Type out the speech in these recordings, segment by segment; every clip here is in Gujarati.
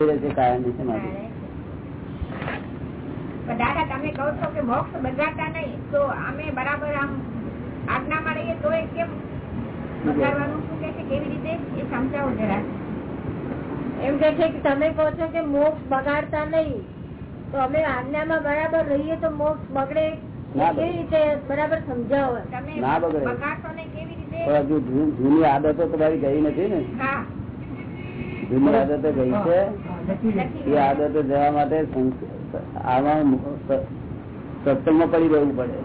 છે કાયમની સમાધિ દાદા તમે કહો છો કે મોક્ષ બગાડતા નહીં તો અમે બરાબર આમ આજ્ઞામાં રહીએ તો એ કેમ બગાડવાનું? શું કે છે? કેવી રીતે? એ સમજાવો જરા. એમ કે છે કે તમે કહો છો કે મોક્ષ બગાડતા નહીં તો અમે આજ્ઞામાં બરાબર રહીએ તો મોક્ષ બગડે કેવી રીતે? બરાબર સમજાવો. તમે બગાડશો ને કેવી રીતે? જૂની આદતો તમારી ગઈ નથી ને. હા. જૂની આદતો ગઈ છે. એ આદતો જવા માટે આમાં સત્સંગમાં પડી રહેવું પડે.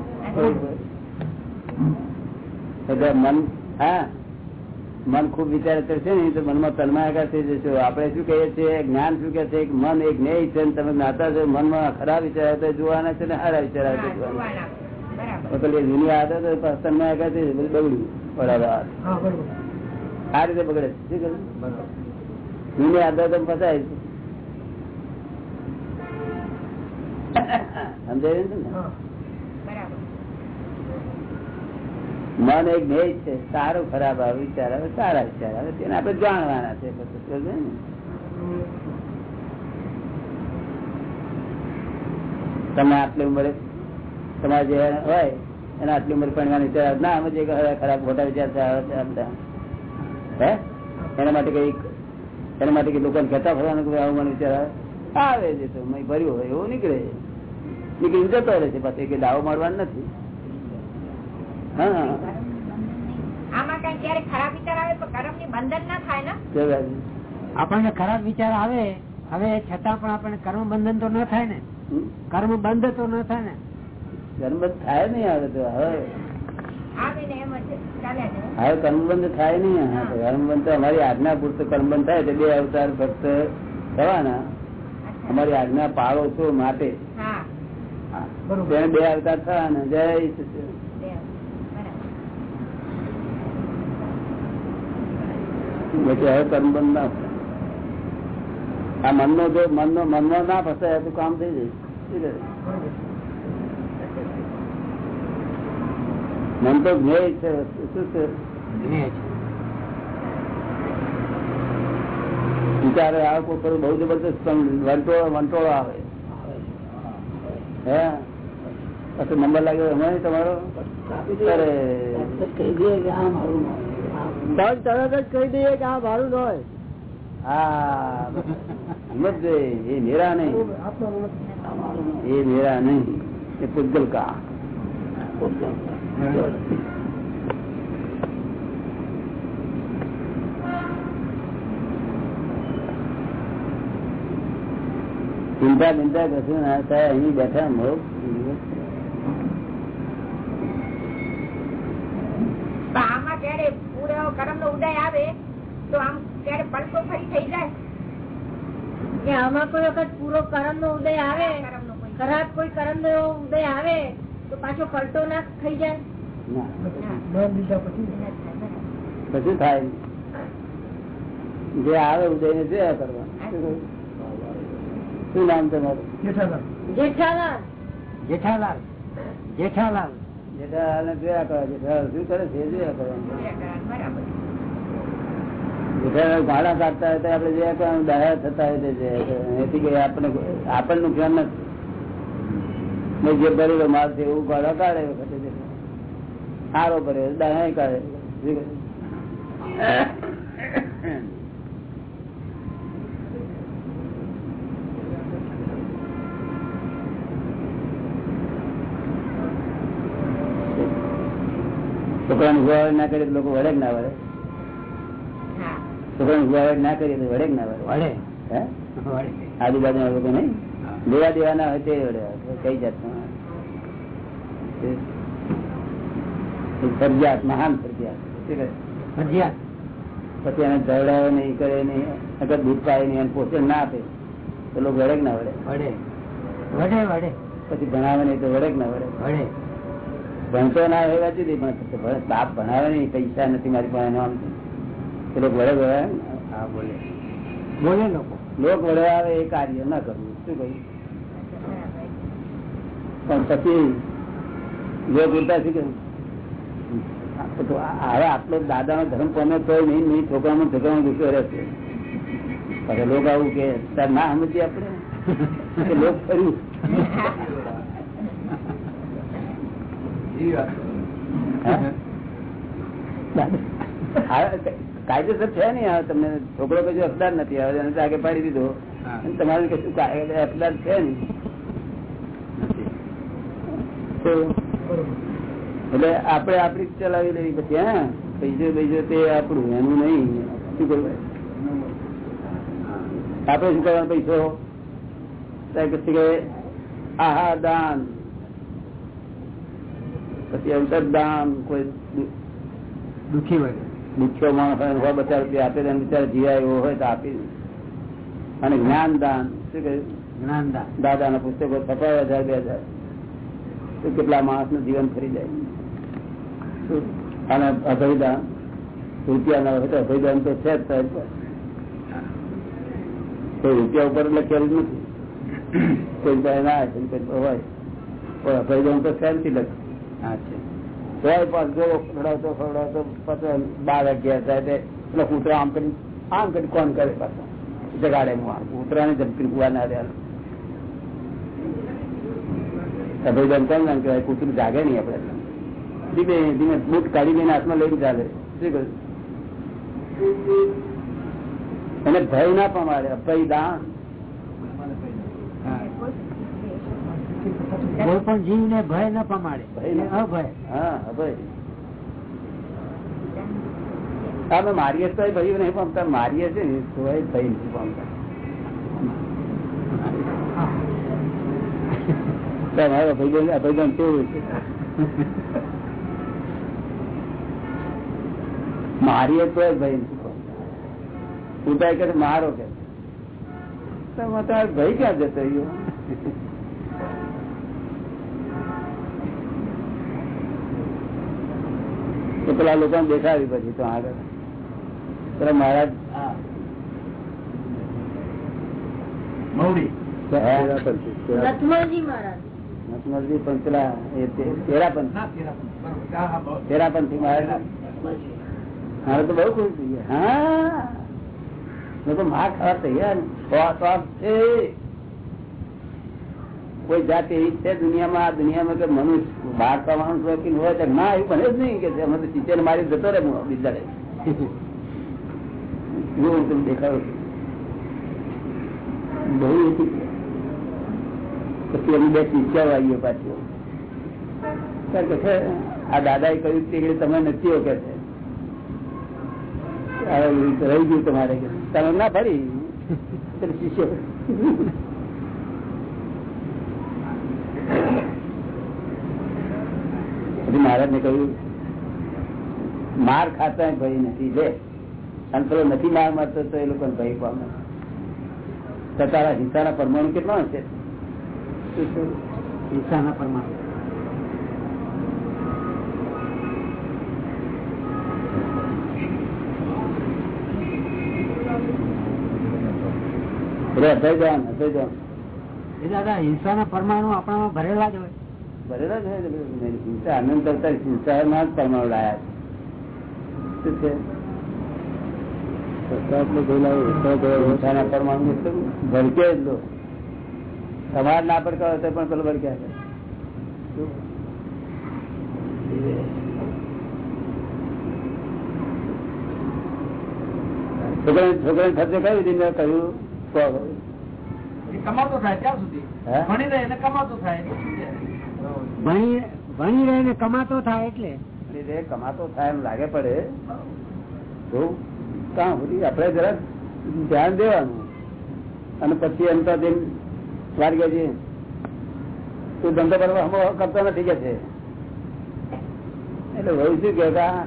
એટલે મન હા. મન ખૂબ વિચાર કરશે ને તો મનમાં તન્માયાકાર થઈ જશે. આપણે શું કહીએ છીએ? જ્ઞાન શું કે છે? મન એક ન્યાય છે તમે જ્ઞાતા છો મનમાં ખરાબ વિચાર આવે તો જોવાના છે ને સારા વિચાર આવે તો જોવાના પેલી જૂની આદત તન્માયાકાર થઈ બગડ્યું બરાબર. આ રીતે બગડે શું કરું જૂની આદતો ફસાય છે. સમજાય મન એક ભેજ છે. સારો ખરાબ આવે વિચાર આવે સારા વિચાર આવે. તેને આપણે જાણવાના છે? તમે આટલી ઉંમરે તમારે જે હોય એને આટલી ઉંમર ભણવાનો વિચાર ના અમે જે ખરાબ મોટા વિચાર છે હે? એના માટે કઈ એના માટે કઈ લોકોને કહેતા ફરવાનું કે આવું મને વિચાર આવે? આવે છે તો મેં ભર્યું હોય એવું નીકળે. નીકળી જતો રહે છે પાછી કે દાવો મારવાનો નથી. હા. આમાં કઈ ક્યારે ખરાબ વિચાર આવે કર્મની બંધન ના થાય ને? આપણને ખરાબ વિચાર આવે હવે છતાં પણ આપણને કર્મ બંધન તો ન થાય ને. કર્મ બંધ તો ન થાય ને. કર્મ થાય નહીં હવે તો હવે. હવે કર્મબંધ થાય નહીં હા, કર્મબંધ અમારી આજ્ઞા પૂરતો કર્મબંધ થાય તો બે અવતાર ફક્ત થવાના. અમારી આજ્ઞા પાળો છો માટે. હા. હા. બે અવતાર થવાના. જય પછી હવે કર્મબંધ ના. આ મનનો જો મનનો મનમાં ના ફસાય તો કામ થઈ જાય શું કરે? મન તો જ્ઞેય છે શું છે? વિચારે આવો કોઈ બહુ જબરદસ્ત વંટોળો વંટોળો આવે. હે? પછી નંબર લાગ્યો એમાં તમારો? અરે. તરત જ કહી દઈએ કે આ મારું ન હોય. હા. સમજ એ મેરા નહીં. એ મેરા નહીં. એ પૂજલ કા ચિંતા ચિંતા કશું ના થાય અહીં બેઠા મોક્ષ આમાં જયારે પૂરો કરમ નો ઉદય આવે તો આમ ત્યારે પડતો ફરી થઈ જાય? કે આમાં કોઈ વખત પૂરો કરમ નો ઉદય આવે? કરમ નો કોઈ. ખરાબ કોઈ કરમ નો ઉદય આવે? તો પાછો પલટો ના થઈ જાય? ના. થાય જે આવે ઉદય ને જે કરવા. શું નામ તમારું? જેઠાલાલ. જેઠાલાલ. જેઠાલાલ. જેઠાલાલ. ને જોયા કરવા જેઠાલાલ શું કરે છે? જોયા જેઠાલાલ ભાડા કાઢતા હોય આપડે આપણે જોયા કરવાનું દયા થતા કરવાનું. આપણને આપણને નુકસાન નથી. ને જે ભરેલો માલ છે એવું ભાડા કાઢે વખતે સારો ભરે દયા કાઢે? છોકરાને ગુવાવડ ના કરીએ તો લોકો વડે ના વડે હા. છોકરાને ગુવાવડ ના કરીએ તો વડે ના વડે વડે હે? વડે આજુબાજુના લોકો નહીં? લેવા દેવા ના હોય તે કઈ જાતનું? ફરજિયાત મહાન ફરજિયાત ફરજિયાત. પછી એને ઝઘડાવે નહીં કરે નહીં અગર દૂધ પાય નહીં પોષણ ના આપે તો લોકો વડે ના વડે? વડે. વડે વડે. પછી ભણાવે નહીં તો વડે ના વડે? વડે. ભણતો ના હોય વાત જુદી પણ બાપ ભણાવે નહીં પૈસા નથી મારી પાસે એનું આમ. તો લોકો વડે વડે હા બોલે. બોલે લોકો. લોક વડે આવે એ કાર્ય ના કરવું શું કહ્યું? પણ પછી જો બોલતા છે આ- હવે આટલો દાદા નો ધર્મ કોને તો નહીં નહીં છોકરામાં છોકરામાં ગુસ્સો રહેશે પછી લોકો આવું કે તાર ના સમજી આપણે? કે લોક કર્યું કાયદેસર છે નઈ હવે તમને છોકરો કશું અફદાર નથી હવે એને આગળ પાડી દીધો. તમારે કશું અફદાર છે ને તો એટલે આપડે આપડી ચલાવી લેવી પછી હા? પૈસો પૈસો તે આપણું એનું નહીં. શું કરવું? આપડે શું કરવાનો પૈસો? આહા દાન. પછી દાન કોઈ દુઃખી હોય. દુખ્યો માણસ હોય બચાર રૂપિયા આપે તો એને બિચારા જીવાય એવો હોય તો આપી અને જ્ઞાન દાન શું કહ્યું? દાદા દાદાના પુસ્તકો છપાય હજાર બે હજાર. તો કેટલા માણસનું જીવન ફરી જાય. અને અભયદાન રૂપિયા ના હોય તો અભયદાન તો છે જ કોઈ રૂપિયા ઉપર લખેલું નથી. કોઈ ભાઈ ના હોય પણ અભયદાન તો છે નથી લખ્યું બાર અગિયાર થાય એટલે કૂતરા આમ કરી આમ કરી કોણ કરે પાછો? જગાડે હું કૂતરાને જમકી કુવા ના રહ્યા. અભયદાન કોણ નામ કહેવાય? કૂતરું જાગે નહીં આપડે ધીમે ધીમે બુટ કાઢી લઈને હાથમાં લઈને ચાલે શું કહ્યું? અને ભય ના પમાડે અભય દાન કોઈ પણ જીવ ને ભય ન પમાડે. ભય અભય. હા અભય. અમે મારીએ તો ભાઈ નહીં પમતા. મારીએ છે ને તો એ ભય નથી પામતા. તમારો અભિગમ અભિગમ કેવું છે? મારીએ તો પામતા ઉતાય કે મારો કે. ભાઈ ક્યાં જતો રહ્યો? તો પેલા લોકો દેખાવી પછી તો આગળ. પેલા મહારાજ રત્નજી મહારાજ. નસમલજી પંચલા એ તેરાપંથ. તેરાપંથી. મારે તો બહુ ખુશ થઈ ગયા. હા. લોકો માર ખાવા તૈયાર છે. કોઈ જાત એવી છે દુનિયામાં? આ દુનિયામાં કે મનુષ્ય બહાર તો માણસ વકીલ હોય તો ના એવું બને જ નહીં કે અમે તો ચીચે મારી જતો રહે હું બીજા હું તમે દેખાડો બહુ પછી એની બે શિષ્યાઓ વાગ્યો પાછી. કે છે, આ દાદાએ કહ્યું તે તમે નથી કે છે. રહી ગયું તમારે તમે ના ફરી શિષ્ય મહારાજ ને કહ્યું માર ખાતા ભય નથી. લે પેલો નથી માર મારતો તો એ લોકો ભય પામે તારા હિંસાના પરમાણુ કેટલા હશે? ઈશાના પરમાણુ. દાદા હિંસાના પરમાણુ આપણામાં ભરેલા જ હોય. ભરેલા છે ને હિંસા અનંત અવતાર હિંસામાં જ પરમાણુ લાયા છે. શું છે? પરમાણુ ભરકે જ લો. તમારે ના પડકાર હોય તો પણ પેલું ભડક્યા કરે શું? છોકરા છોકરા ખર્ચો કઈ રીતે કહ્યું? કમાતો થાય ત્યાં સુધી. ભણી રહે કમાતો થાય. એટલે ભણી રહે રહીને કમાતો થાય એટલે. લીધે કમાતો થાય એમ લાગે પડે. તો કાં સુધી આપણે જરાક ધ્યાન દેવાનું. અને પછી એમ તો દિન વાર્ગે છે? તું ધંધો કરવા કરતો નથી કે છે? એટલે વહુ શું કે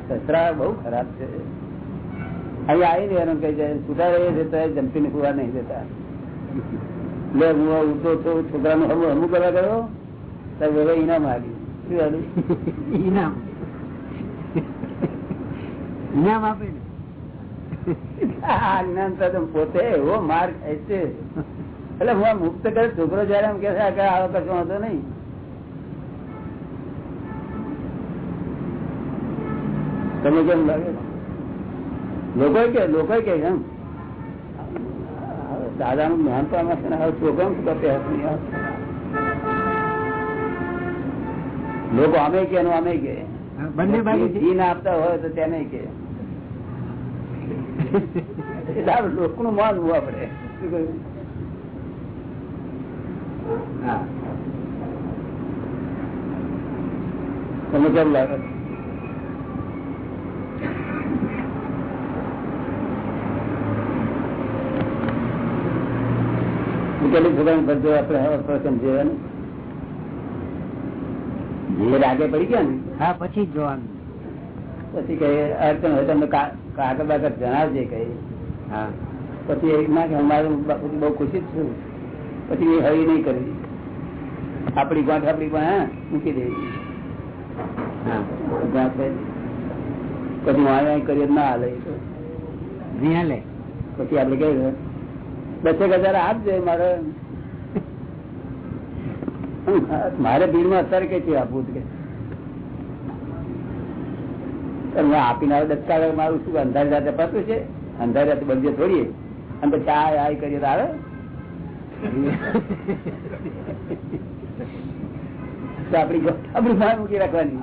સસરા બહુ ખરાબ છે. અહીંયા આવીને એનું કહી જાય સુધારે જતા જમતી ને કુવા નહીં જતા લે હું ઉઠો છો છોકરાનું હમું હમું કરવા ગયો? તો ઇનામ આવ્યું શું ઇનામ ઇનામ આપે ને. આ જ્ઞાન તો પોતે એવો માર ખાય છે. એટલે હું મુક્ત કરે છોકરો જયારે એમ કે છે કશો હતો નહીં. તમે કેમ લાગે? લોકો કે લોકો કે એમ. દાદા નું જ્ઞાન આમાં છે ને છોકરા શું કરતે લોકો અમે કે એનું અમે કે બંને બાજુ ના આપતા હોય તો તેને કે આ લોકોનું માનવું આપડે શું કહ્યું? હા તમને કેમ લાગે? કેટલી છોકરાને બધું આપણે હવે ને જે. પડી ગયા ને? હા પછી જોવાનું. પછી કઈ અડચણ હોય તમને કાગળ બાગળ જણાવજે કઈ હા. પછી એક ના કે અમારે બહુ ખુશી જ છું. પછી હરી નહીં કરવી આપડી ગાંઠ આપડી પણ હા મૂકી દેવી પછી વાણી કરીએ ના હાલે. એ તો. નહીં લે પછી આપડે કઈ દસેક હજાર આપજે મારે. મારે ભીડમાં અત્યારે કઈ છે આપવું કે. મેં આપીને આવે દત્તા મારું શું અંધારી રાતે પાછું છે? અંધારી રાતે બંધ થોડીએ. અને પછી આ કરીએ તો આવે. આપડી આપડી બહાર મૂકી રાખવાની.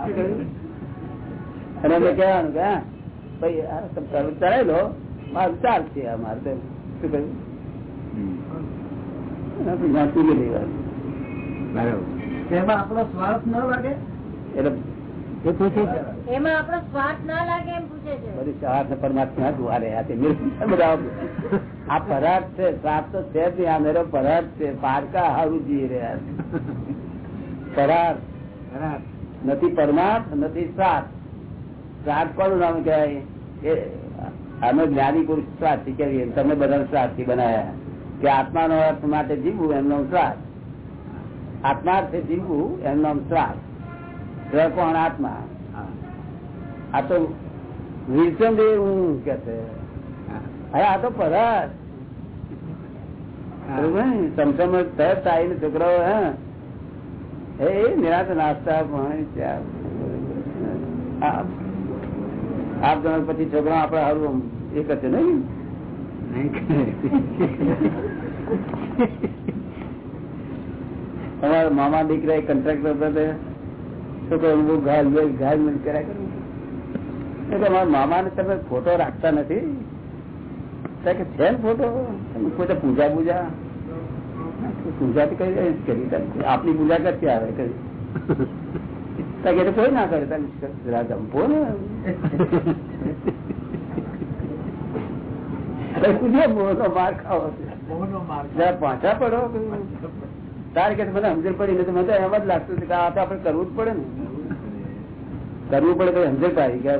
અને અમે કહેવાનું કે હા ભાઈ ચડાવી લો મારું ચાલશે આ શું કહ્યું? આપણે જ્યાં સુધી લેવાનું આપણો સ્વાર્થ ન લાગે? એટલે એ છે એમાં આપણો સ્વાર્થ ના લાગે એમ પૂછે છે. બધી સવાર ને પરમાત્મા દ્વારે આ પરાઠ છે તો છે જ નહીં. આ મેરો પરાર્થ છે. પારકા હારું જી રહ્યા. પરાઠ નથી પરમાર્થ નથી શ્રાદ્ધ શ્રાદ્ધ કોનું નામ કહેવાય? અમે જ્ઞાની પુરુષ શ્રાદ્ધ કહેવીએ તમે બધા શ્રાદ્ધથી બનાયા કે આત્માનો અર્થ માટે જીવવું એમનો શ્વાસ શ્રાદ્ધ આત્માર્થે જીવવું એમનો શ્વાસ કોણ આત્મા? આ તો વિસંદે હું કે છે. અરે આ તો ને? સમસમ તરત આવીને છોકરાઓ હા. એ નિરાશ નાસ્તા આપ જણા પછી છોકરા આપડે હારું એક જ છે નહીં? તમારા મામા દીકરા કન્ટ્રાક્ટર હતા. છોકરો ઘાલ ઘાલ કર્યા. કરે એટલે મારા મામા ને તમે ફોટો રાખતા નથી. કે છે ને ફોટો તમે પોતે પૂજા પૂજા પૂજા તો કઈ કરી તમે આપની પૂજા કરતી આવે કરી તો કે તો કોઈ ના કરે તમે જરા જંપો ને તો પૂછે મોહનો માર ખાવો છે. મોહનો માર્ગ જરા પાછા પડો તારે કે મને સમજણ પડી નથી મને તો એમ જ લાગતું હતું કે આ તો આપણે કરવું જ પડે ને કરવું પડે તો સમજણ પાડી કે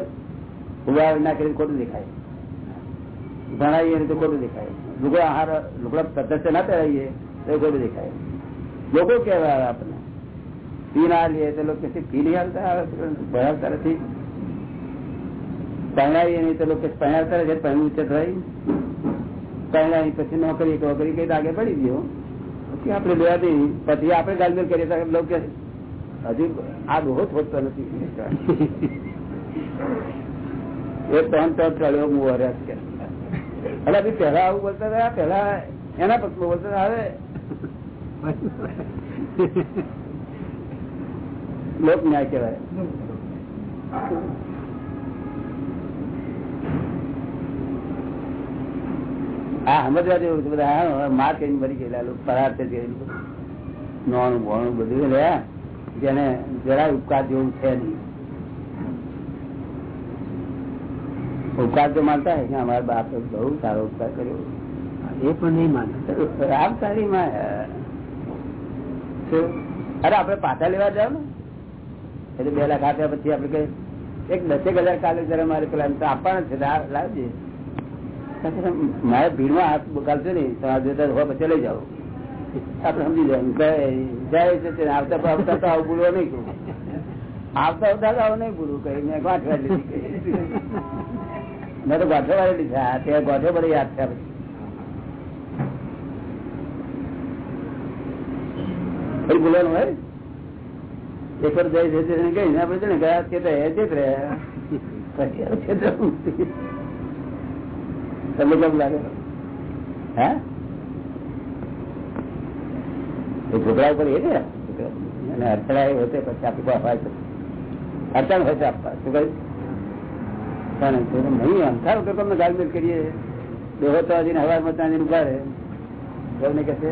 ઊભા ના કરી ખોટું દેખાય ભણાવીએ તો ખોટું દેખાય. લુગડા આહાર, લુગડા પદ્ધતિ ના પહેરાવીએ તો ખોટું દેખાય. લોકો કહેવાય આપણે પી ના લઈએ તો લોકો પી નહીં હાલતા ભણાવતા નથી. પહેણાવીએ નહીં તો લોકો પહેણાવતા રહે પહેણું ઉચ્ચ થાય. પહેણાવી પછી નોકરી નોકરી કઈ આગળ પડી ગયો પછી આપણે લેવા દઈ પછી આપણે ગાલમેલ કરીએ લોકો હજુ આ ડોહો થોડતો નથી. એ ત્રણ ત્રણ ચડ્યો હું વરસ કે એટલે બી પેલા આવું બોલતા હતા પેલા એના પક્ષમાં બોલતા હવે લોક ન્યાય કહેવાય. હા સમજવા જેવું છે બધા માર કઈ મરી ગયેલા લોકો પરાર થઈ ગયેલું નોનું ભોણું બધું રહ્યા જેને જરાય ઉપકાર જેવું છે નહીં. ઉપકાર તો માનતા હે કે અમારા બાપ બહુ સારો ઉપકાર કર્યો. એ પણ નહીં માનતા રામ તારી અરે આપડે પાછા લેવા જાવ ને? એટલે બે લાખ આપ્યા પછી આપડે કઈ એક દસેક હજાર કાલે જરા મારે પેલા એમ તો આપવાના છે લાવજે. મારે ભીડમાં હાથ બગાડશે નહીં તમારે જોતા હોય પછી લઈ જાઓ. આપડે સમજી જાય જાય છે આવતા આવતા તો આવું ભૂલવા નહીં આવતા આવતા તો આવું નહીં ભૂલું કઈ મેં ગાંઠવા લીધી. મેં તો ગાંઠો વાળી લીધા ત્યાં ગાંઠો બધી યાદ છે પછી એક વાર જઈ જઈ ને આપણે છે ને ગયા તે તો. પછી કેમ લાગે? હે? એ છોકરા ઉપર એ ને અને અડચણા હોય તો પછી આપી તો. અડચણ હોય છે આપવા. શું કહ્યું? પણ નહીં અંધાર વગર તમને ગાલમેલ કરીએ. દેહો તો હજી હવા મત ઊભા રહે. તમને કે છે?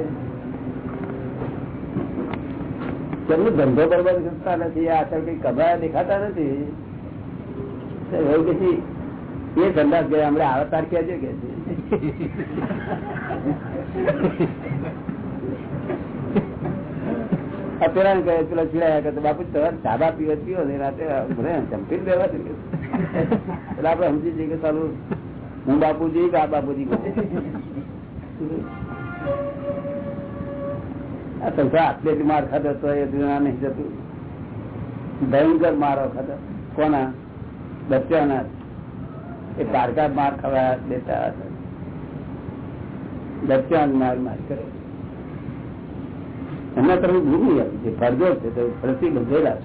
ધંધો બરોબર કરતા નથી. આ કઈ કબાયા દેખાતા નથી. એવું પછી એ ધંધા ગયા. હમણાં આવા તારીખે આજે કે અત્યારે કહે, પેલા છીડાયા કે બાપુ, તમારે ચાબા પીવે પીવો રાતે ચમકી દેવા એટલે આપડે સમજી જઈએ કે ચાલુ હું બાપુજી કે આ બાપુજી આ માર ખાધો તો એ દુનિયા જતું. ભયંકર મારો ખાધો. કોના? બચ્ચાના એ પારકા માર ખાવા દેતા હતા. બચ્ચા માર માર કરે. એમના તરફ ભૂલી જે ફરજો છે, તો ફરતી બંધેલા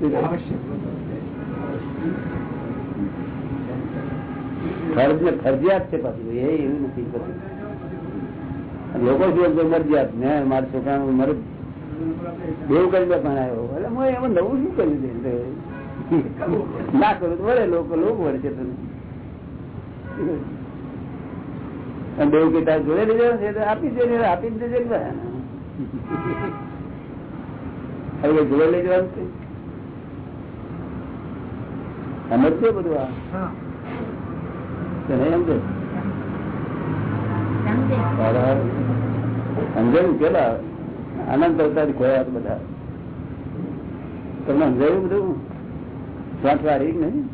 ને ફરજિયાત છે પાછું. એ એવું નથી, બધું. લોકો જો મરજિયાત. ને મારા છોકરાનું મર એવું કરી ભણાયો એટલે હું એમાં નવું શું કર્યું છે? ના કરું તો વળે લોકો લોકો વળે છે તને. અને દેવું કે તારે જોડે લીધો છે, તો આપી દે આપી જ દેજે હવે જોડે લઈ જવાનું છે? સમજજો બધું આ? સમજાયું પેલા? આનંદ અવતાર ખોયા બધા. તમને સમજાયું બધું? પાંચ વાળી નહીં.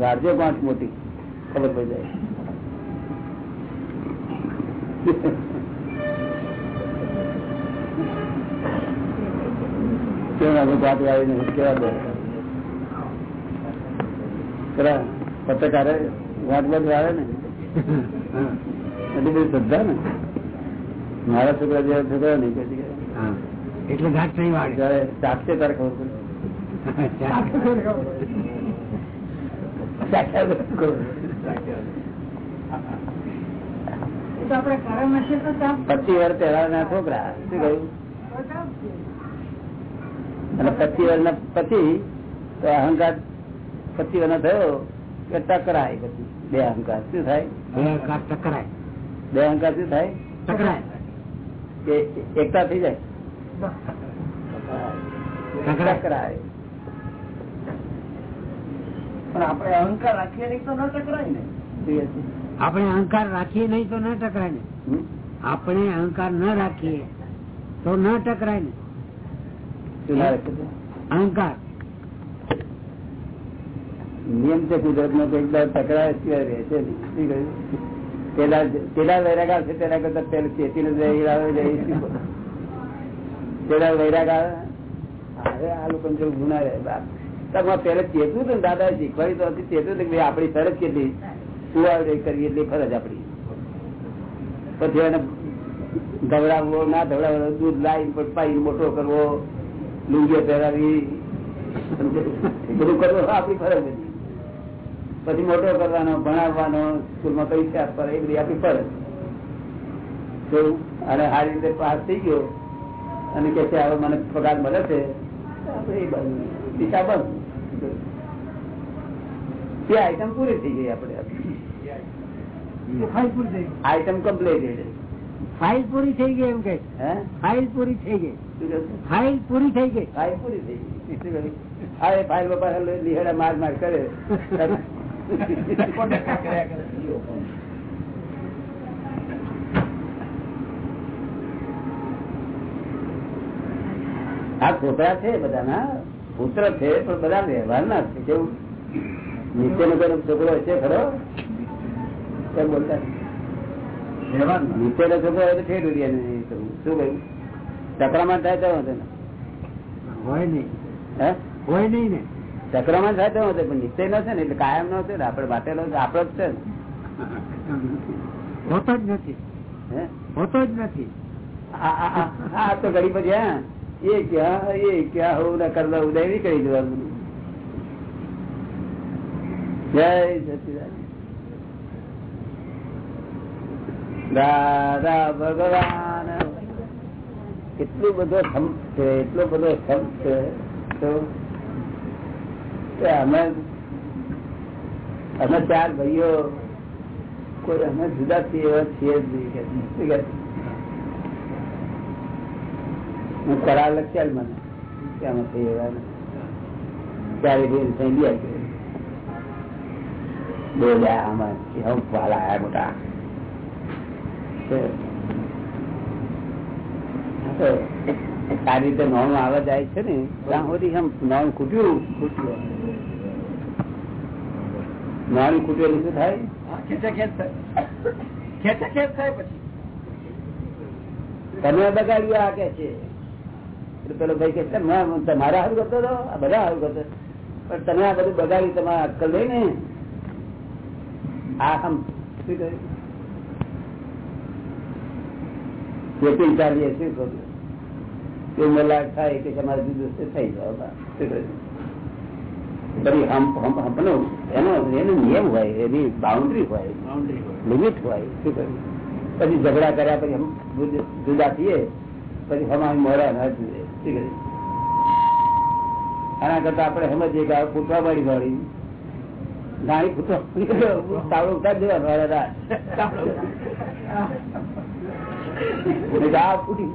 વારજો પાંચ મોટી. ખબર પડી જાય. કેવા પાંચ વાળી નહીં કેવા દે પેલા પત્રકારે વાંચ વાંચ આવે ને. એટલી બધી શ્રદ્ધા ને. મારા છોકરા જેવા છોકરા નહીં કહી એટલે ઘાટ નહીં વાળે. જયારે ચાકશે તારે ખબર પચી વાર પેલા ના છોકરા. શું કહ્યું? અને પચી વાર ના પછી તો અહંકાર પચીસ વર્ષ થયો કે ટકરાય પછી. બે અહંકાર શું થાય? ટકરાય. બે અહંકાર શું થાય? ટકરાય. એકતા થઈ જાય. ટકરાય. પણ આપણે અહંકાર રાખીએ નહીં તો ન ટકરાય ને. આપણે અહંકાર રાખીએ નહીં તો ન ટકરાય ને. આપણે અહંકાર ન રાખીએ તો ન ટકરાય ને? અહંકાર. નિયમ છે કુદરત નો એકદમ ટકરાય સિવાય રહે છે પેલા વૈરાગ આવશે તેના કરતા પેલું ચેતી નો પેલા વૈરાગ આવે આ લોકો ગુના રહે, બાપ. પેલા ચેતું હતું દાદા શીખવાડી તો હતી ચેતું હતું કે આપડી ફરજ કેટલી? સુવાડ કરીએ એટલી ફરજ આપડી પછી એને ધવડાવવો, ના ધવડાવવો, દૂધ લાઈન પાઈ મોટો કરવો, લુંગીઓ પહેરાવી. બધું કરવું, આપણી ફરજ હતી. પછી મોટો કરવાનો ભણાવવાનો સ્કૂલમાં પૈસા આપવાના એ બધી આપી પડે. તો અને આ રીતે પાસ થઈ ગયો અને કે છે હવે મને પગાર મળે છે. દિશા બંધ. તે આઈટમ પૂરી થઈ ગઈ આપણે. આઈટમ કમ્પ્લીટ ફાઇલ પૂરી થઈ ગઈ એમ કે ફાઇલ પૂરી થઈ ગઈ? ફાઇલ પૂરી થઈ ગઈ. ફાઇલ પૂરી થઈ ગઈ. ફાઇલ બાપા લીહડા માર માર કરે. આ છોકરા છે બધાના? પુત્ર છે પણ બધા વ્યવહારના છે કેવું? નીચે નગર છોકરો છે ખરો? કેમ બોલતા? નીચેનો છોકરો હોય તો ઠેઠ ઉડિયા નહીં કરવું. શું કહ્યું? ચકરામાં થાય તો હોય નહીં. હે? હોય નહીં ને. ચક્રમાન થાય તો પણ નિશ્ચય નો છે ને એટલે કાયમ નો છે ને આપડે વાટેલો છે, આપણો જ છે હોતો જ નથી. હોતો જ નથી. આ- તો ગરીબ જ એ ક્યાં એ ક્યાં હોવું ના કરવા ઉદય નહીં કરી દેવાનું. જય સચિદાન દાદા ભગવાન. કેટલો બધો સંપ છે એટલો બધો સંપ છે. તો અમે ચાર ભાઈઓ, કોઈ અમે જુદા છીએ એવા છીએ જ નહીં? હું કરાર લખ્યા મને અમે થઈ એવા નથી. ત્યારે થઈ ગયા બોલ્યા આમાં હમ વાલા આયા મોટા સારી રીતે નોન આવે જાય છે ને ત્યાં સુધી આમ નોન ખૂટ્યું ખૂટ્યું. ખૂટ્યું શું થાય? તમે બગાડ્યું આ કે છે? પેલો ભાઈ કે "કેમ ના, તમારા હારું કરતો હતો? આ બધા હારું કરતો પણ તમે આ બધું બગાડ્યું તમારા અક્કલ લઈ ને? આ આમ શું કહ્યું જેથી ચાલીએ શું કહ્યું તે મલાક થાય કે તમારે જુદું થઈ એનો એનો નિયમ હોય એની બાઉન્ડ્રી હોય લિમિટ હોય. શું કહ્યું પછી ઝઘડા કર્યા પછી હમ જુદા થઈએ પછી હમારી મોડા ના જુએ શું કહ્યું આના કરતા આપણે સમજીએ કે પૂછવા ફૂટવા પડી મળી નાની ફૂટવા તાવડો ઉતાર દેવા મારા રાત ફૂટી.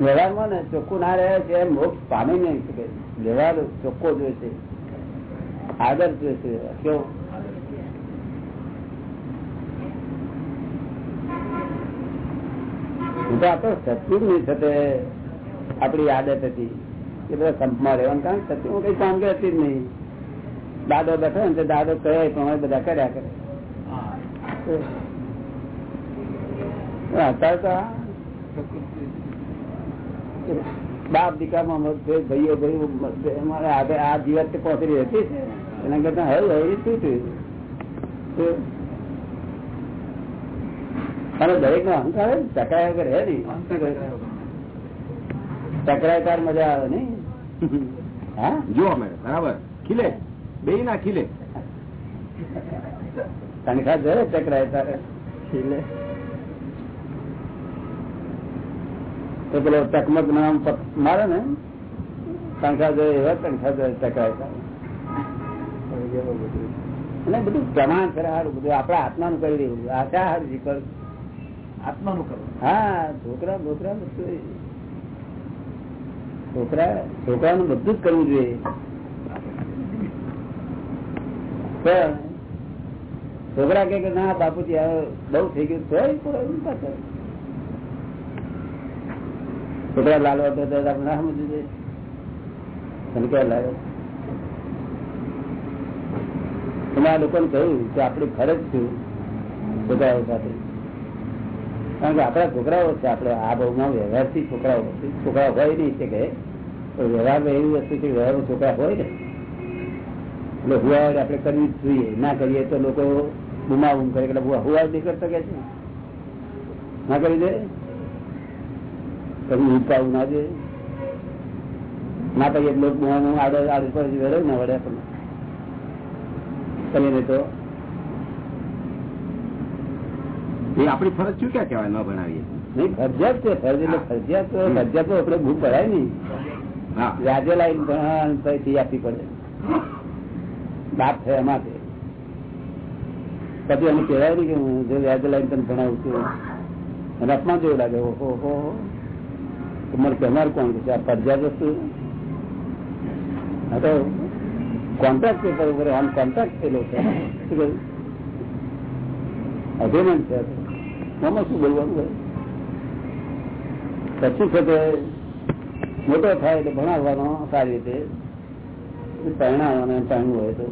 વ્યવહારમાં ને ચોખ્ખું ના રહે છે મોક્ષ પામી નહીં શકે. વ્યવહાર ચોખ્ખો જોઈશે. આદર જોઈશે. કેવો? તો આ તો સત્યુગની સાથે આપણી આદત હતી. એ બધા સંપમાં રહેવાનું. કારણ કે સત્યુગ કઈ કામ હતી જ નહીં. દાદો બેઠો ને દાદો કહે અમે બધા કર્યા કરે. બાપ દીકરામાં મત છે, ભાઈઓ ભાઈઓ. અમારે આગળ આ જીવત પહોંચી હતી એના કરતા હવે હવે શું થયું? અને દરેક નો અહંકાર હોય વગર હે નઈ ટકરાયકાર મજા આવે નઈ હા? જો અમે બરાબર. ખીલે. બે ના ખીલે. તનખા જરે ચકરાય તારે તો પેલો ચકમક નામ મારે ને? તનખા જોઈએ એવા તનખા જોઈએ ચકરાય તારે અને બધું પ્રમાણ કરે સારું બધું આત્મા આત્માનું કરી દેવું. આશા સારું શીખવાડું આત્માનું કરવું હા છોકરા છોકરા બધું. છોકરા છોકરાનું બધું જ કરવું જોઈએ. છોકરા કે ના, બાપુજી, હવે બહુ થઈ ગયું. છોકરા લાલવા તો આપણે ના સમજવું તને ક્યાં લાગે તમારા લોકોને કહ્યું કે આપણી ફરજ છું છોકરાઓ સાથે. કારણ કે આપણા છોકરાઓ છે, આપણે આ બહુમાં વ્યવહારથી છોકરાઓ. છોકરા હોય નહીં છે કે વ્યવહાર એવી વસ્તુ છે વ્યવહારમાં છોકરા હોય ને એટલે હુવાડ આપણે કરવી જોઈએ. ના કરીએ તો લોકો બુમાબુમ કરે એટલે હુવાડ નહીં કરતો કે છે. ના કરી દે? કદી ઉપાવું ના દે? ના કહીએ એટલે આડે આડે પર વળે ના વળે પણ કરીએ તો. એ આપણી ફરજ શું ક્યાં કહેવાય ન ભણાવીએ? નહીં ફરજિયાત છે ફરજ એટલે ફરજિયાત ફરજિયાત તો આપણે ભૂખ ભરાય નહીં. હા. વ્યાજે લાઈન ભણવાનું ફરીથી આપવી પડે. બાપ છે એમાં છે પછી એમ કહેવાય નહીં કે હું જે વ્યાજ લાઈન તને ભણાવું છું. અને અપમાન જેવું લાગે, ઓહો, હો મને કહેનાર કોણ છે? આ ફરજિયાત વસ્તુ હા તો કોન્ટ્રાક્ટ પેપર ઉપર આમ કોન્ટ્રાક્ટ થયેલો છે અગ્રીમેન્ટ છે. આમાં શું બોલવાનું પછી છે મોટો થાય એટલે ભણાવવાનો સારી રીતે. પરિણામ અને પહેણું હોય તો.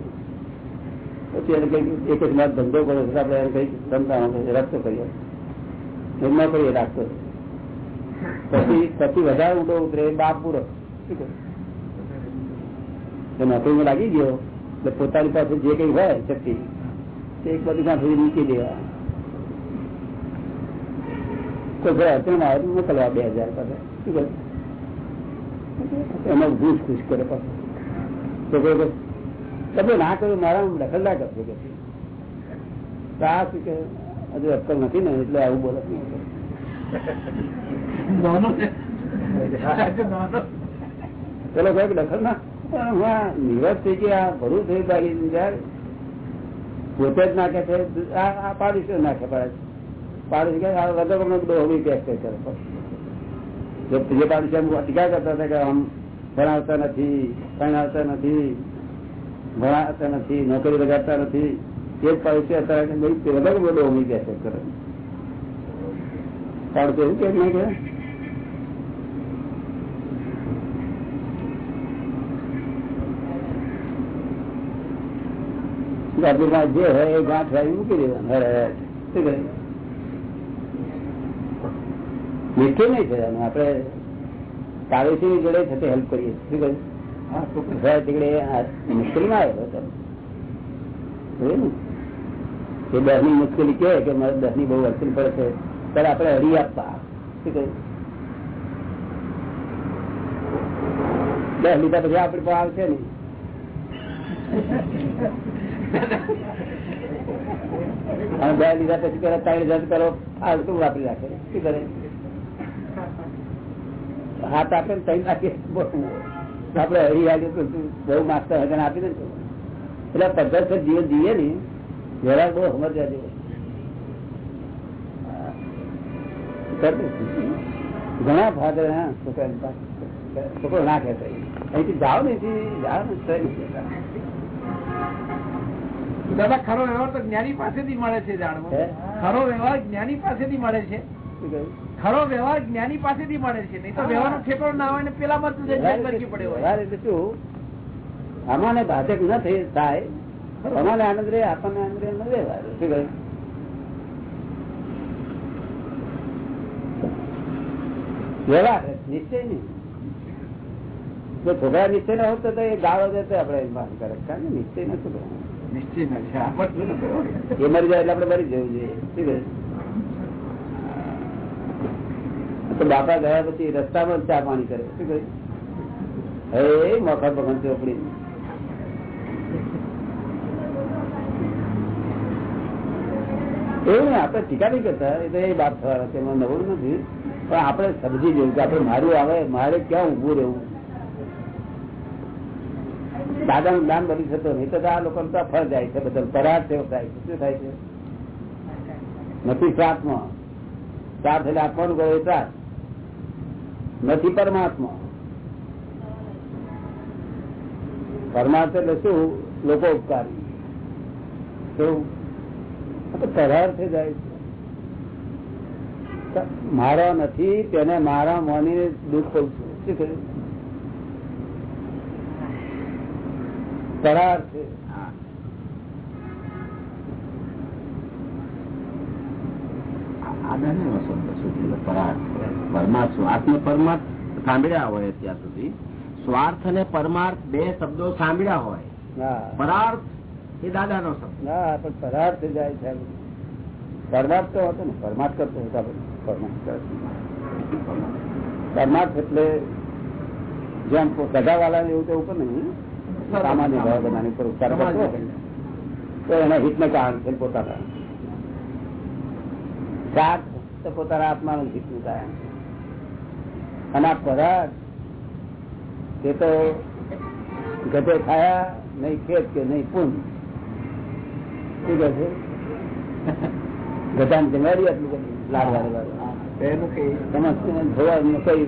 પછી એને કઈ એક જ વાત ધંધો કરે છે, આપણે એને કઈ ધંધાનો રાખતો કરીએ. એ કરીએ રાખતો પછી પછી વધારે ઊંડો ઉતરે બાપ પૂરો? નોકરીમાં લાગી ગયો એટલે પોતાની પાસે જે કઈ હોય શક્તિ તે એક બધી ગાંઠી મૂકી દેવા. તો ઘરે અડચણમાં આવે મોકલવા બે હજાર પાસે. શું કરે એમાં ઘૂસ ખુશ કરે પાછું. તો તમે ના કર્યું મારા દખલ ના કરશો કે તો આ શું કે હજુ અક્કલ નથી ને એટલે આવું બોલે પેલો કંઈક દખલ ના પણ હું આ નિરજ થઈ ગઈ આ ભરું થઈ બાકી જાય પોતે જ નાખે છે આ આ પાડોશીઓ નાખે પડે છે પાડોશી કે આ વગર નો ડોહી પેક કરે જે જે પાડોશી એમ ટીકા કરતા હતા કે આમ ભણાવતા નથી ભણાવતા નથી ભણાવતા નથી, નોકરી લગાડતા નથી. એ પાડોશી હતા વગર નો ડોહી પેક કરે પાડોશી એવું કે નહીં કે ગાડીમાં જે હોય એ ગાંઠ વાળી મૂકી દેવાનું. હરે હરે. મીઠું નહીં છે. આપણે પાડોશી જોડે થતી હેલ્પ કરીએ. શું કહ્યું? ને? મુશ્કેલી કે મારે દસની બહુ અડચણ પડે છે. ત્યારે આપણે હરી આપવા. શું કહ્યું? દસ લીધા પછી આપડે આવશે ને અને બે લીધા પછી પેલા ત્રણ હજાર કરો ફાલતું વાપરી રાખે. શું કરે? હાથ આપે ને ત્રણ નાખીએ આપડે હરી હાલી બહુ માસ્ટર હગન આપી દે એટલે પદ્ધત જીવન જીવે ને જરા બહુ સમજવા જેવું. ઘણા ફાધર હા છોકરા છોકરો ના કહેતા અહીંથી જાઓ ને જાઓ ને. દાદા ખરો વ્યવહાર તો જ્ઞાની પાસેથી મળે છે જાણવો. ખરો વ્યવહાર જ્ઞાની પાસેથી મળે છે. શું કહ્યું? ખરો વ્યવહાર જ્ઞાની પાસેથી મળે છે. નહીં તો વ્યવહારનો ઠેકાણો ના હોય ને પેલા માં પડ્યો હોય. એટલે શું? અમાને બાધક ન થઈ થાય. અમારે આનંદ રે આપણને આનંદ રે ન વ્યવહાર. શું કહ્યું? વ્યવહાર નિશ્ચય નહીં. જો છોકરા નિશ્ચય ના હોત તો એ ગાળો દેતો આપડે માફ કરે. કારણ કે નિશ્ચય નથી નિશ્ચય નથી. એ મરી જાય એટલે આપડે મરી જવું જોઈએ. શું કહે? તો બાપા ગયા પછી રસ્તામાં ચા પાણી કરે. શું કહ્યું હે મોખા ભગવાન ચોપડી એવું આપણે ટીકા નહીં કરતા. એ તો એ બાપ થવાના છે એમાં નવું નથી. પણ આપણે સમજી જેવું કે આપણે મારું આવે, મારે ક્યાં ઉભું રહેવું? દાદા નું દાન બની થતો નહીં તો આ લોકો ફળ જાય છે બધા પરાર સેવ થાય છે. શું થાય છે? નથી શ્રાદ્ધમાં શ્રાદ્ધ એટલે આપવાનું ગયો શ્રાદ્ધ નથી પરમાત્મા પરમાર્થ એટલે શું લોકો ઉપકારી કેવું જાય છે મારા નથી તેને મારા મોની દુઃખ કઉ છું શું કહ્યું કરાર છે વસંત સુધી શું છે પરમાર્થ સ્વાર્થ ને પરમાર્થ સાંભળ્યા હોય અત્યાર સુધી. સ્વાર્થ અને પરમાર્થ બે શબ્દો સાંભળ્યા હોય. પરાર્થ એ દાદાનો શબ્દ. ના પણ પરાર્થ જાય છે પરમાર્થ તો હતો ને. પરમાર્થ કરતો હતો પરમાર્થ પરમાર્થ એટલે જેમ સગા વાળા એવું તો ઉપર નહીં. સામાન્ય ભાવ બધાની ઉપર ઉપકાર કરતો તો એના હિતને કારણ છે પોતાના. તો પોતાના આત્માનું જીતવું થાય. અને આ પરાગ તે તો ગતે ખાયા નહીં ખેત કે નહીં પૂન. શું કહે છે? ગધાને જમાડી આટલું બધું લાડવા એનું કઈ તમે જોવા કોઈ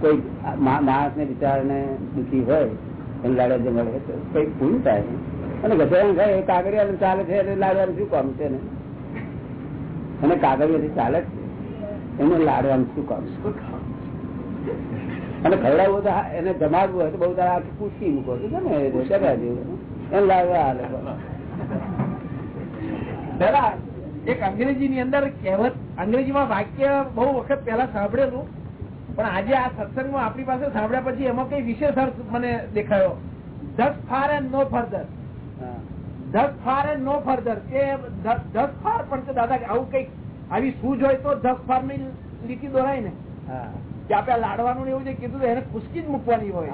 કોઈ માણસ ને બિચારાને દુઃખી હોય એને લાડવા જમાડે તો કઈ પૂરું થાય અને ગધેડા ખાય એ કાગળિયા ચાલે છે એટલે લાડવાનું શું કામ છે ને? અને કાગળિયાથી ચાલે છે. એને લાડવાનું શું કામ? અને ખવડાવવું તો એને જમાડવું હોય તો બહુ તારા આખી પૂછકી મૂકો ને એને લાડવા હાલે. દાદા એક અંગ્રેજી ની અંદર કહેવત અંગ્રેજીમાં વાક્ય બહુ વખત પેલા સાંભળેલું પણ આજે આ સત્સંગમાં આપણી પાસે સાંભળ્યા પછી એમાં કઈ વિશેષ અર્થ મને દેખાયો. Thus far and no further thus far and no further કે ધસ ફાર પણ દાદા આવું કંઈક આવી સૂઝ હોય તો ધક ફાર લીટી દોરાય ને. કે આપડે લાડવાનું એવું જે કીધું એને ખુશકી જ મૂકવાની હોય?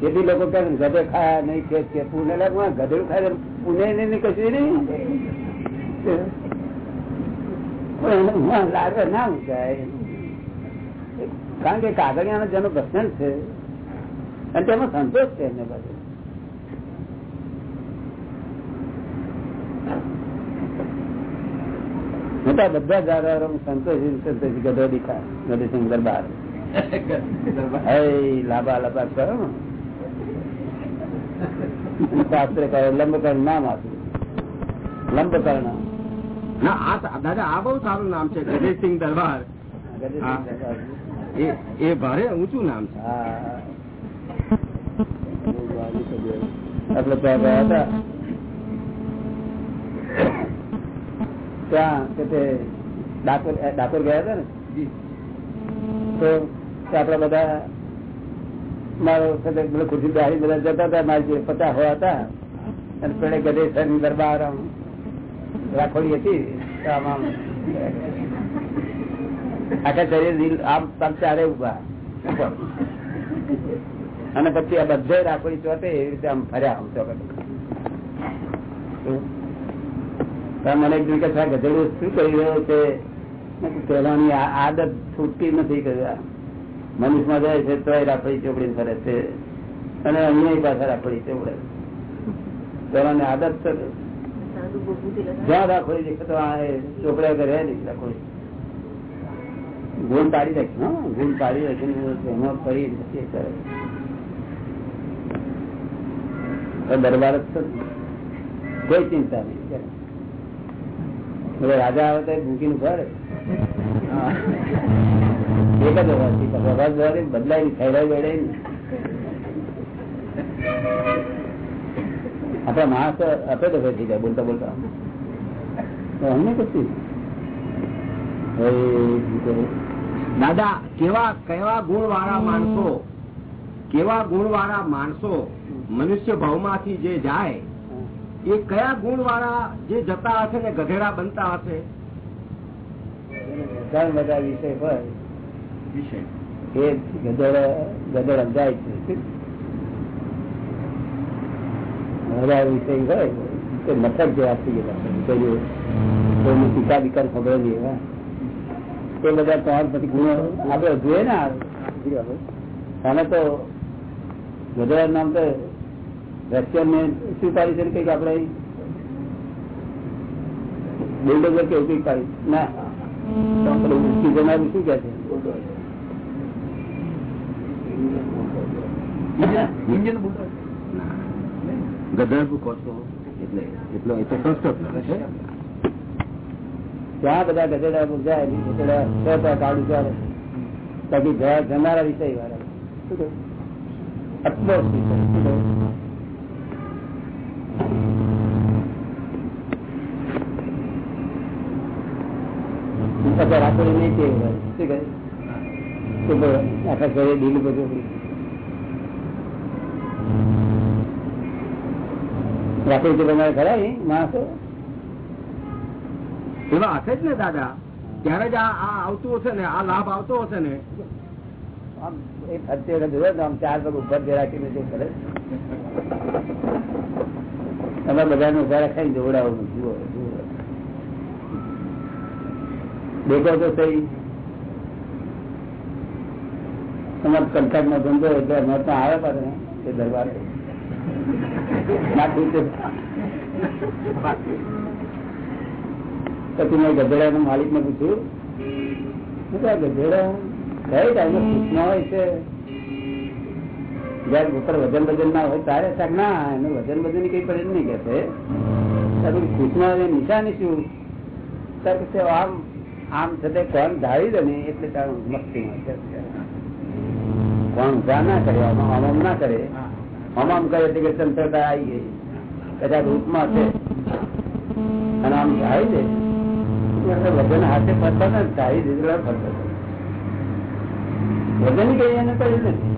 તેથી લોકો કે ગધે ખાયા નહીં કે પુણે લાગવા ગધેડું ખાય પુણે નહીં ને કશું નહીં. લાગે ના ઊંચાય કારણ કે કાગળિયાનો જેનો પ્રશ્ન છે અને તેમાં સંતોષ છે એને બધું. મોટા બધા જાદવ સંતોષી સંતોષી ગધો દીખા ગઢસિંહ દરબાર. લાભા લાંબા લાંબા કરો. શાસ્ત્ર કહે લંબકર્ણ નામ આપ્યું લંબકર્ણ ના આ દાદા આ બહુ સારું નામ છે ગજેશસિંહ દરબાર. એ એ ભારે ઊંચું નામ છે. એટલે ત્યાં ગયા હતા. ત્યાં કે તે ડાકોર ડાકોર ગયા હતા ને? તો આપડા બધા મારો પેલો ખુરશી બધા જતા હતા મારી જે પચાસ હોવા હતા. અને પેલે ગધેસરની દરબાર રાખોડી હતી. આમ આખા શરીર લીલ- આમ પગ ચારે ઊભા અને પછી આ બધે રાખોડી ચોટે એવી રીતે આમ ફર્યા આમ ચોકટ તો મને એક કે ગધેડું શું કરી રહ્યો છે? પહેલાની આદત છૂટતી નથી કર્યા મનુષ્યમાં જાય છે તો રાખડી ચોપડી ફરે છે. અને અહીંયા પાછા રાખડી ચોપડે. પહેલાની આદત જ્યાં રાખોડી દેખે તો આ ચોપડા કરે નહીં રાખોડી. ગુણ પાડી રાખી, હા, ગુણ પાડી રાખીને એમાં ફરી નથી કરે. દરબાર જ કોઈ ચિંતા નહીં. રાજા આવે તો નું ફરે. એક જ અવાજથી બદલાય નહીં બેડાય આપડા માણસ આપે તો થઈ જાય બોલતા બોલતા. અમને કશું દાદા, કેવા કેવા ગુણ વાળા માણસો? કેવા ગુણ વાળા માણસો મનુષ્ય ભાવમાંથી જે જાય એ કયા ગુણ વાળા જે જતા હશે ને ગધેડા બનતા હશે? ઘણા બધા વિષય હોય વિષય. એ ગધેડ ગધેડ અંજાય છે. બધા વિષય હોય તે મથક જેવા થઈ ગયા કોઈની ટીકા બીકા ખબર નહીં એવા એ બધા ત્રણ પછી ગુણો આપડે જોઈએ ને આને તો ગધેડ નામ તો રશિયન ને શું પાડી છે ને કંઈક આપડે બુલડોઝર કે એવું કંઈક પાડી ના તો પેલું ઉચકી જનારું શું કે છે ઇન્ડિયન બુલડોઝર ગધેડ કહો છો એટલે એટલો એ તો સંસ્કૃત છે ત્યાં બધા ગધેડા જાય ગધેડા કહેતા કાઢું ચાલે બાકી જવા જનારા વિષય વાળા શું કહ્યું રાખોડી નહીં કેવું હોય શું કહે? શું કહે? આખા ઘરે ઢીલું બધું રાખોડી તો તમારે ખરા માણસો? એમાં હશે જ ને દાદા. ત્યારે જ આ આ આવતું હશે ને આ લાભ આવતો હશે ને. આમ એ ફરતી વખત જોયો આમ ચાર પગ ઉપર જે રાખીને જે કરે. તમે બધાને ઊભા રખાઈને જોવડાવો જુઓ જુઓ દેખો તો સહી તમારો કંટાળ નો ધંધો એટલે મત તો આવે પડે એ દરબાર પછી મેં ગધેડા નો માલિક ને પૂછ્યું ગધેડા? કઈ ટાઈમે સૂચના હોય છે? જયારે ઉપર વજન વજન ના હોય તારે શાક ના, એનું વજન વજન કઈ પડે નહીં કે નિશાની શું? આમ આમ છતાં કોણ ધારી દે ને એટલે મસ્તી કોણ ઊભા ના કરે, આમ ના કરે, આમ કરે એટલે કે ચંચળતા આવી ગઈ. કદાચ રૂપમાં છે. અને આમ ધારી દે. વજન હાથે ફરતા ને ધારી દીધેલા ફરતા વજન કઈ એને કર્યું નથી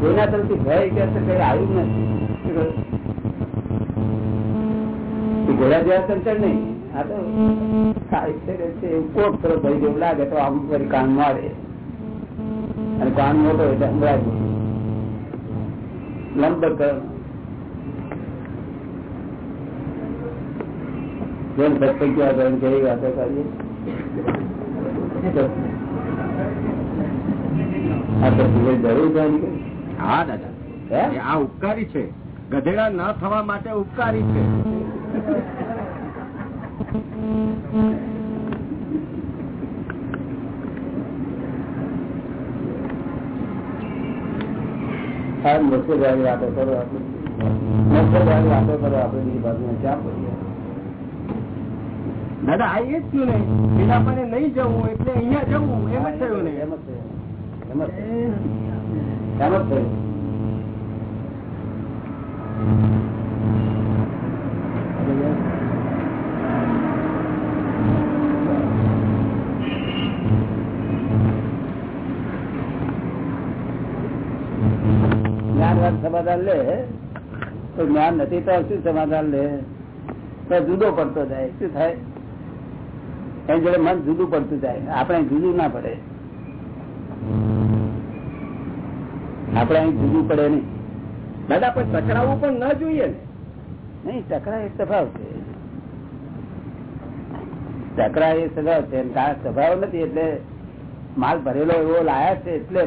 કોઈના તરફથી ભય કે કઈ આવ્યું નથી. કહ્યું? ઘોડા જેવા ચંચળ નહીં. કોક જેવું લાગે તો આમ ફરી કાન મારે. અને કાન મોટો એટલે સંભળાય. લંબ કર. જેમ કરે કેવી વાતો કરીએ. જરૂર હા દાદા. આ ઉપકારી છે. ગધેડા ન થવા માટે ઉપકારી છે. આ મોક્ષવાળી વાતો કરો આપણે મોક્ષવાળી વાતો કરો આપણે બીજી બાજુ ક્યાં પડીએ દાદા આ એ જ થયું નહીં પેલા મને નહીં જવું એટલે અહીંયા જવું એમ જ થયું ને એમ જ થયું. એમ જ થયું. એમ જ થયું. જ્ઞાન વાત સમાધાન લે તો જ્ઞાન નથી તો શું સમાધાન લે? તો જુદો પડતો જાય શું થાય? એની જોડે મન જુદું પડતું જાય આપણે જુદું ના પડે. આપણે અહીં જુદું પડે નહીં. દાદા પણ ટકરાવવું પણ ના જોઈએ ને. નહીં ટકરા એ સ્વભાવ છે. ટકરા એ સ્વભાવ છે. સ્વભાવ નથી એટલે માલ ભરેલો એવો લાયા છે એટલે.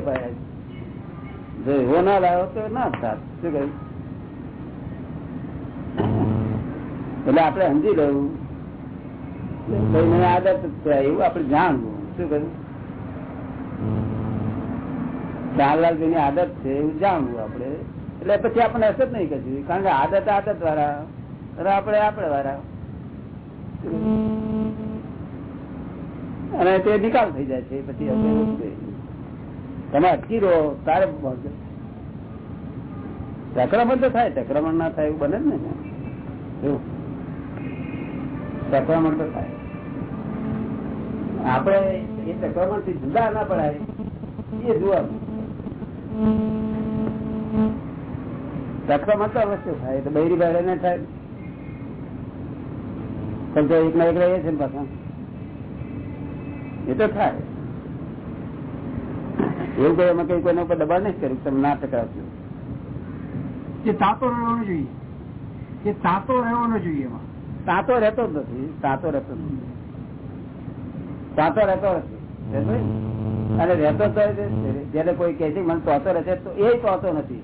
જો એવો ના લાવ્યો તો ના થાત. શું કહ્યું? એટલે આપણે સમજી લેવું મને આદત જ એવું આપણે જાણવું. શું કહ્યું? લાલલાલભાઈ ની આદત છે, એવું જાણવું આપણે. એટલે પછી આપણે અસર નહીં કરવી. કારણ કે આદત આદત વાળા આપણે આપણે વાળા અને તે નિકાલ થઈ જાય છે, પછી આપણે. તમે અટકી રહો, તારે વાંધો. તો થાય સંક્રમણ ના થાય એવું બને જ ને એવું. તો થાય આપણે એ સંક્રમણથી જુદા ના પડાય, એ જોવાનું સંક્રમણ તો અવશ્ય થાય તો બૈરી ભાડે ને થાય પણ તો એકલા એકલા એ છે ને પાછા, એ તો થાય એવું કઈ અમે કઈ કોઈના ઉપર દબાણ નહીં કર્યું કે તમે ના ટકાવશો. જે તાતો રહેવાનો જોઈએ. જે તાતો રહેવાનો જોઈએ એમાં. તાતો રહેતો જ નથી તાતો રહેતો નથી. તાતો રહેતો નથી. અને રહેતો તો જયારે કોઈ કહે છે મને તોતો રહેશે તો એ તોતો નથી.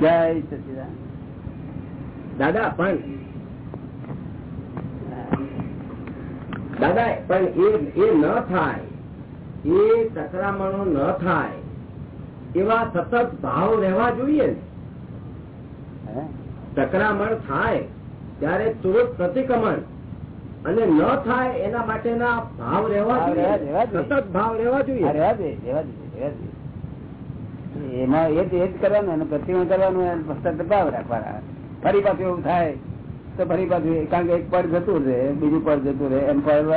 જય સચિદાન દાદા પણ દાદા પણ એ ન થાય. એ ટકરામણો ન થાય. એવા સતત ભાવ રહેવા જોઈએ ને? ટકરામણ થાય ત્યારે તુરંત પ્રતિક્રમણ. અને ન થાય એના માટેના ભાવ રહેવા જોઈએ. સતત ભાવ રહેવા જોઈએ. રહેવા દે એમાં એ જ કરવાનું એનું પ્રતિમા કરવાનું ભાવ રાખવાના. ફરી પાછું એવું થાય. તો ફરી પાછું કારણ કે એક પડ જતું રહે, બીજું પડ જતું રહે, એમ પડ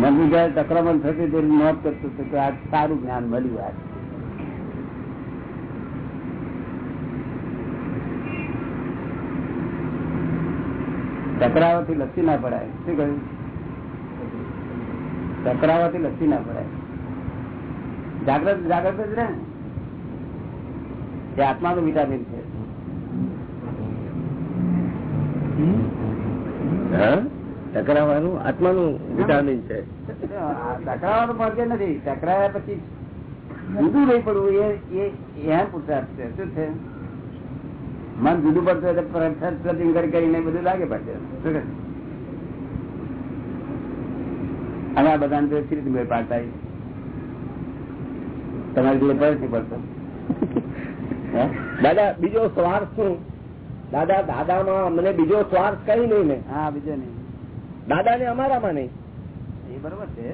મનની જયારે તક્રમણ થતી તેની નોંધ કરતું હતું કે આ સારું જ્ઞાન મળ્યું આ ટકરાવાથી લસી ના પડાય. શું કહ્યું? ટકરાવાથી લસી ના પડાય. જાગ્રત જાગ્રત જ રહે ને. એ આત્માનું વિટામિન છે. ટકરાવાનું આત્માનું વિટામિન છે. ટકરાવાનું માર્ગે નથી. ટકરાયા પછી જુદું નહીં પડવું. એ એમ છે. શું છે? મન જુદું પડતું એટલે કરીને બધું લાગે પડશે અને આ બધાને તો સી રીતે મેળ પાડતા? તમારી જોડે પડે નહીં પડતો? દાદા બીજો સ્વાર્થ શું? દાદા દાદામાં અમને બીજો સ્વાર્થ કઈ નહીં ને. હા બીજો નહીં. દાદા ને અમારામાં નહીં. એ બરોબર છે.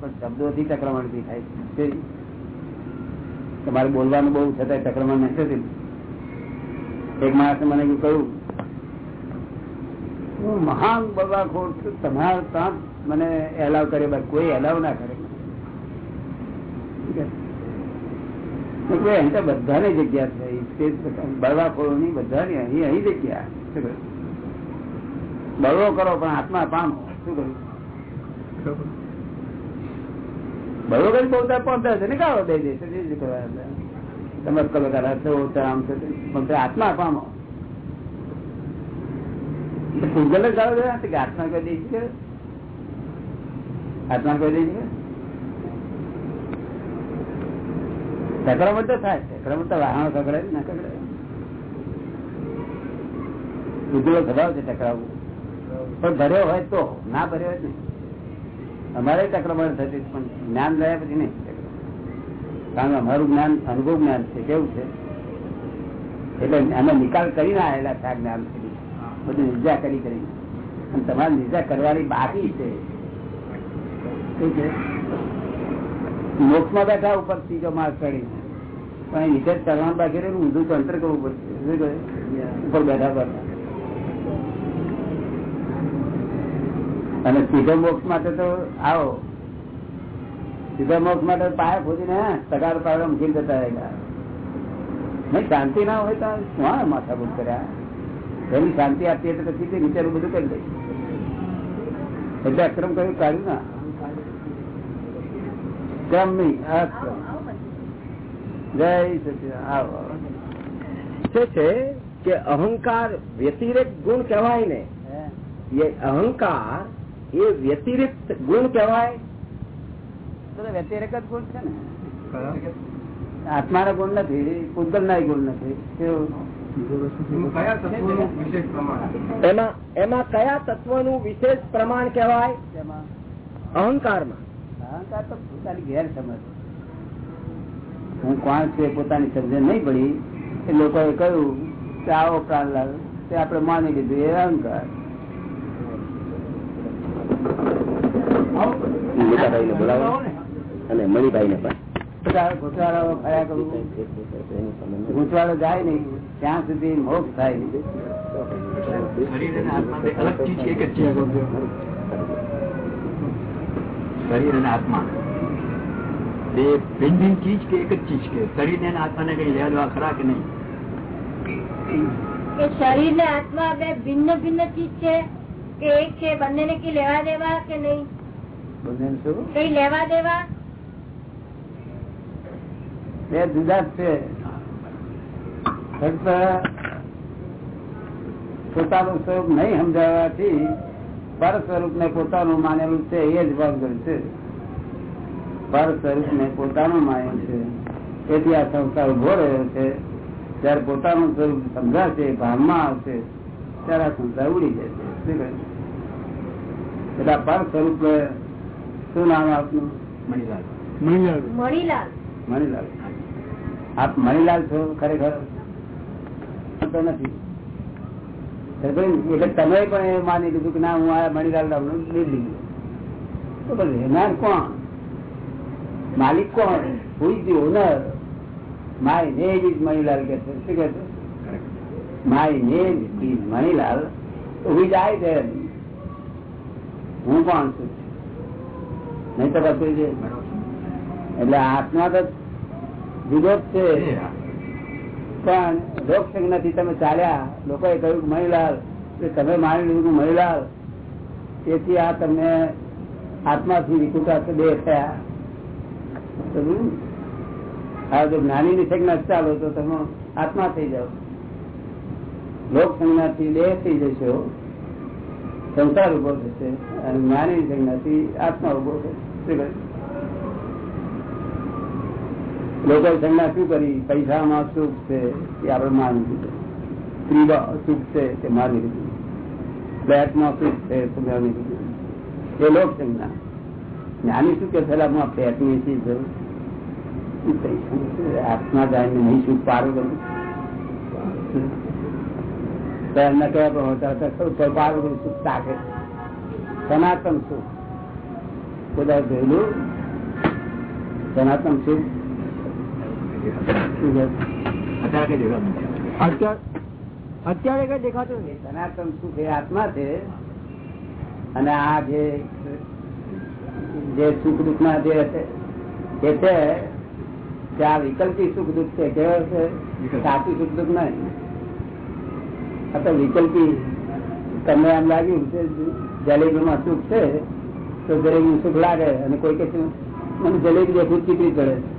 પણ શબ્દોથી ટકરામણથી થાય છે. તમારે બોલવાનું બહુ છતાં ટકરામણ નથી એક માણસે મને એવું કહ્યું હું મહાન બગાખોર છું. તમારા ત્યાં મને એલાવ કરે કોઈ એલાવ ના કરે મેં કહ્યું, અહીં તો બધાની જગ્યા છે તે બળવાખોરોની બધાની અહીં અહીં જગ્યા. બળવો કરો પણ આત્મા પામો શું કહ્યું? બરોબર પહોંચતા પહોંચતા છે ને કાળો દઈ દેશે તમે કલાકાર હશે આમ છે પણ આત્મા પામો ભૂગલ જ આવે છે કે આત્મા કરી દઈ છે આત્મા કરી દઈ છે સંક્રમણ તો થાય સંક્રમણ તો વાહનો સકડે ના સકડે ઉજળો સ્વભાવ છે ટકરાવવું પણ ભર્યો હોય તો, ના ભર્યો હોય અમારે ટકરાવણ થતી પણ જ્ઞાન લયા પછી નહીં કારણ કે અમારું જ્ઞાન અનુભવ જ્ઞાન છે, કેવું છે? એટલે અમે નિકાલ કરીને આવેલા છે આ જ્ઞાન બધું નિર્જા કરી કરી અને તમારે નિર્જા કરવાની બાકી છે. શું છે? મોક્ષમાં બેઠા ઉપર ત્રીજો માર્ગ ચડી પણ નીચે ચલણ બાકી રહ્યું ઊંધું તંત્ર કરવું પડશે. ઉપર બેઠા બેઠા અને સીધો મોક્ષ માટે તો આવો. સીધા મોક્ષ માટે પાયા ખોદીને સગાર પાડવા મૂકી જતા રહેગા. નહીં શાંતિ ના હોય તો શું માથાકૂટ કર્યા? એની શાંતિ આપીએ તો પછી નીચે બધું કરી દઈશ એટલે અક્રમ કયું કાઢ્યું ના. જય સચિદાન. છે કે અહંકાર વ્યતિરેક ગુણ કહેવાય ને. એ અહંકાર એ વ્યતિરિક્ત ગુણ કહેવાય. વ્યતિરેક જ ગુણ છે ને. આત્માનો ગુણ નથી પૂતગલ ના ગુણ નથી? એમાં એમાં કયા તત્વનું વિશેષ પ્રમાણ કહેવાય? અહંકારમાં. અહંકાર તો પોતાની ગેર હું કોણ છું એ પોતાની સમજણ નહીં પડી. એ લોકોએ કહ્યું કે આવો પ્રાણલાલ તે આપણે માની લીધું એ અહંકાર. બોલાવો. અને પણ. ગૂંચવાડો ફર્યા કરવું ગૂંચવાડો જાય નહીં. ત્યાં સુધી મોક્ષ થાય. શરીર અને આત્મા. બે ભિન્ન ભિન્ન ચીજ કે એક જ ચીજ કે? શરીર ને આત્માને કઈ લેવા ખરા કે નહીં? શરીર ને આત્મા બે ભિન્ન ભિન્ન ચીજ છે કે એક છે બંને ને કઈ લેવા દેવા કે નહીં? બંનેનું કઈ લેવા દેવા? બે જુદા જ છે. ફક્ત પોતાનું સ્વરૂપ નહીં સમજાવવાથી પર સ્વરૂપ ને પોતાનું માનેલું છે એ જ ભાગલ છે. પર સ્વરૂપ ને પોતાનું માનેલું છે તેથી આ સંસાર ઊભો રહ્યો છે. જયારે પોતાનું સ્વરૂપ સમજાશે ભાવમાં આવશે ત્યારે આ સંસાર ઉડી જશે શું એટલે આ પર સ્વરૂપ શું નામ આપનું? મણિલાલ. મણીલાલ. મણીલાલ. આપ મણીલાલ છો ખરેખર? નથી. એટલે તમે પણ એ માની લીધું કે ના, હું આ મણિલાલ નામનું લીધ તો પછી કોણ? માલિક કોણ? Who is the owner? My name is Manilal કે છે. શું કે છે? My name is Manilal. હુઈ જાય ઇઝ હું કોણ છું? નહીં તો પછી છે એટલે આત્મા તો જુદો જ છે. પણ રોગ સંજ્ઞાથી તમે ચાલ્યા, લોકોએ કહ્યું મહિલાલ તમે માની લીધું મહીલાલ. તેથી આ તમને આત્માથી વિકૃતા બે થયા. સમજ્યું? જો જ્ઞાની ની સંજ્ઞા ચાલો તો તમે આત્મા થઈ જાઓ. લોક સંજ્ઞાથી દેહ થઈ જશો, સંસાર ઊભો થશે અને જ્ઞાની ની સંજ્ઞાથી આત્મા ઊભો થશે શું કહે? લોકો સંજ્ઞા શું કરી? પૈસામાં સુખ છે એ આપણે માન લીધું સ્ત્રીમાં સુખ છે તે માની લીધું. ફ્લેટમાં સુખ છે તે માની લીધું. એ લોક સંજ્ઞા જ્ઞાની શું કે પેલા હું ફ્લેટની શી જરૂર? આત્મા જાય નહીં સુખ પારું કરું પહેલા કયા પણ હોતા હતા પારું સુખ તાકે. સનાતન સુખ. બધા જોયેલું. સનાતન સુખ? અત્યારે કઈ દેખાતું નથી. સનાતન સુખ એ આત્મા છે. અને આ જે જે સુખ દુઃખ ના જે છે એ છે કે આ વિકલ્પી સુખ દુઃખ છે. કેવો છે? સાચું સુખ દુઃખ નહીં. આ તો વિકલ્પી તમને એમ લાગ્યું કે જલેબીમાં સુખ છે તો જલેબી સુખ લાગે અને કોઈ કે મને જલેબી દેખું ચીકરી પડે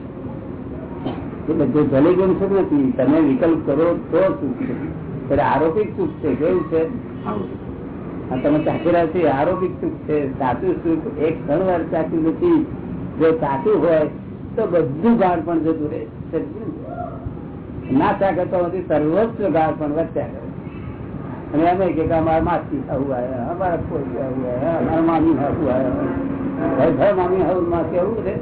એટલે ભલે ગમ સુખ નથી, તમે વિકલ્પ કરો તો સુખ છે? ત્યારે આરોપિક સુખ છે, કેવું છે? તમે ચાખેલા છે આરોપિક સુખ છે, સાચું સુખ એક ક્ષણ વાર ચાખ્યું નથી. જો સાચું હોય, તો બધું ગાળ પણ જતું રહે ના ચાખે તો સર્વસ્વ ગાળ પણ વધ્યા કરે. અને અમે કે અમારા માસી આવું આવ્યા અમારા કોઈ આવું આવ્યા અમારા મામી આવું આવ્યા મામી આવું, માસી આવું છે